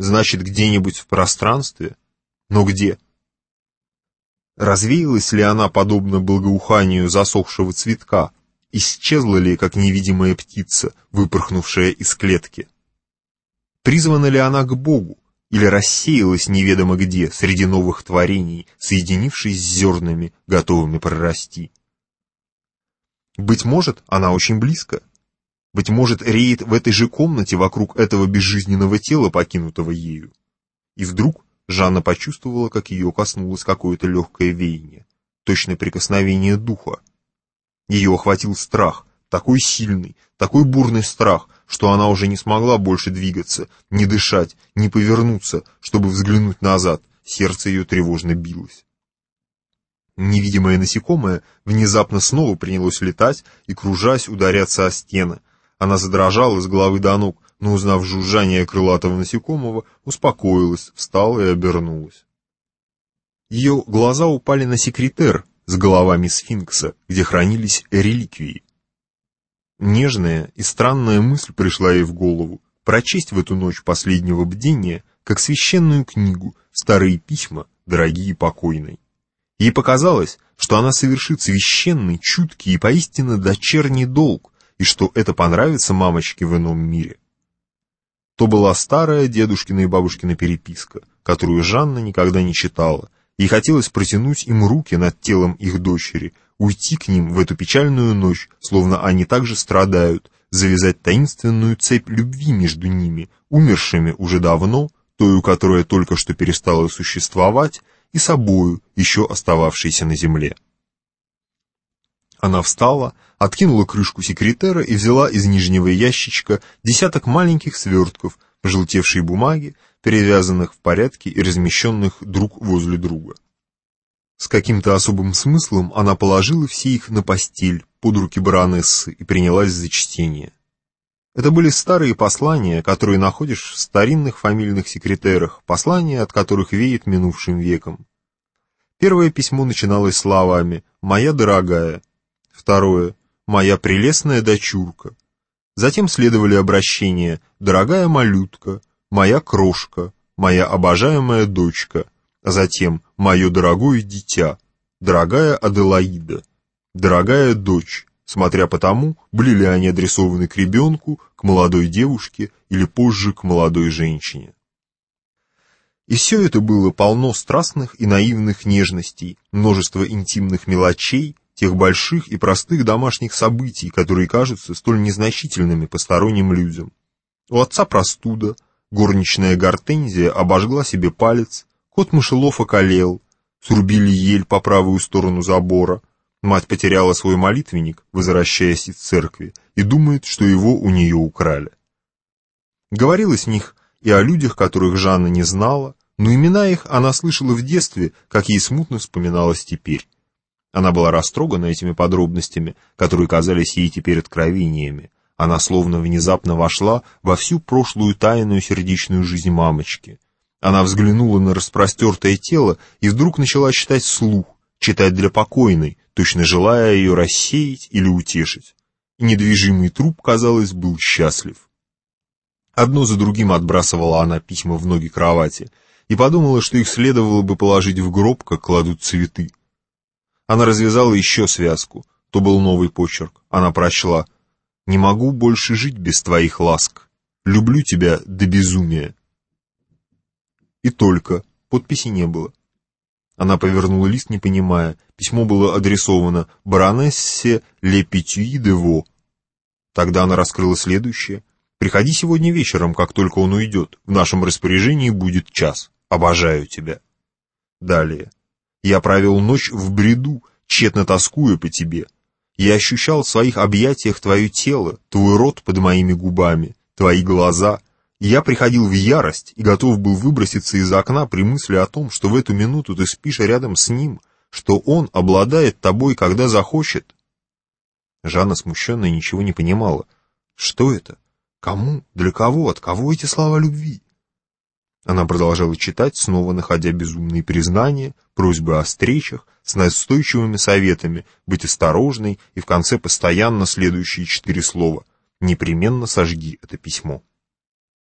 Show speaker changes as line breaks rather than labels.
Значит, где-нибудь в пространстве? Но где? Развеялась ли она, подобно благоуханию засохшего цветка? Исчезла ли, как невидимая птица, выпорхнувшая из клетки? Призвана ли она к Богу? Или рассеялась неведомо где, среди новых творений, соединившись с зернами, готовыми прорасти? Быть может, она очень близко. Быть может, реет в этой же комнате вокруг этого безжизненного тела, покинутого ею. И вдруг Жанна почувствовала, как ее коснулось какое-то легкое веяние, точное прикосновение духа. Ее охватил страх, такой сильный, такой бурный страх, что она уже не смогла больше двигаться, не дышать, не повернуться, чтобы взглянуть назад, сердце ее тревожно билось. Невидимое насекомое внезапно снова принялось летать и, кружась, ударяться о стены. Она задрожала с головы до ног, но, узнав жужжание крылатого насекомого, успокоилась, встала и обернулась. Ее глаза упали на секретер с головами сфинкса, где хранились реликвии. Нежная и странная мысль пришла ей в голову прочесть в эту ночь последнего бдения, как священную книгу, старые письма, дорогие покойной. Ей показалось, что она совершит священный, чуткий и поистине дочерний долг, и что это понравится мамочке в ином мире. То была старая дедушкина и бабушкина переписка, которую Жанна никогда не читала, и хотелось протянуть им руки над телом их дочери, уйти к ним в эту печальную ночь, словно они также страдают, завязать таинственную цепь любви между ними, умершими уже давно, тою, которая только что перестала существовать, и собою, еще остававшейся на земле. Она встала, откинула крышку секретера и взяла из нижнего ящичка десяток маленьких свертков, пожелтевшей бумаги, перевязанных в порядке и размещенных друг возле друга. С каким-то особым смыслом она положила все их на постель под руки баронессы и принялась за чтение. Это были старые послания, которые находишь в старинных фамильных секретерах, послания, от которых веет минувшим веком. Первое письмо начиналось словами «Моя дорогая», Второе. «Моя прелестная дочурка». Затем следовали обращения «Дорогая малютка», «Моя крошка», «Моя обожаемая дочка», а затем «Мое дорогое дитя», «Дорогая Аделаида», «Дорогая дочь», смотря по тому, были ли они адресованы к ребенку, к молодой девушке или позже к молодой женщине. И все это было полно страстных и наивных нежностей, множество интимных мелочей, тех больших и простых домашних событий, которые кажутся столь незначительными посторонним людям. У отца простуда, горничная гортензия обожгла себе палец, кот мышелов околел, срубили ель по правую сторону забора, мать потеряла свой молитвенник, возвращаясь из церкви, и думает, что его у нее украли. Говорилось в них и о людях, которых Жанна не знала, но имена их она слышала в детстве, как ей смутно вспоминалось теперь. Она была растрогана этими подробностями, которые казались ей теперь откровениями. Она словно внезапно вошла во всю прошлую тайную сердечную жизнь мамочки. Она взглянула на распростертое тело и вдруг начала читать слух, читать для покойной, точно желая ее рассеять или утешить. И недвижимый труп, казалось, был счастлив. Одно за другим отбрасывала она письма в ноги кровати и подумала, что их следовало бы положить в гроб, как кладут цветы. Она развязала еще связку. То был новый почерк. Она прочла. «Не могу больше жить без твоих ласк. Люблю тебя до безумия». И только. Подписи не было. Она повернула лист, не понимая. Письмо было адресовано баронессе Ле Петюи де Во. Тогда она раскрыла следующее. «Приходи сегодня вечером, как только он уйдет. В нашем распоряжении будет час. Обожаю тебя». Далее. Я провел ночь в бреду, тщетно тоскуя по тебе. Я ощущал в своих объятиях твое тело, твой рот под моими губами, твои глаза. Я приходил в ярость и готов был выброситься из окна при мысли о том, что в эту минуту ты спишь рядом с ним, что он обладает тобой, когда захочет. Жанна смущенно ничего не понимала. Что это? Кому? Для кого? От кого эти слова любви? Она продолжала читать, снова находя безумные признания, просьбы о встречах, с настойчивыми советами, быть осторожной и в конце постоянно следующие четыре слова «Непременно сожги это письмо».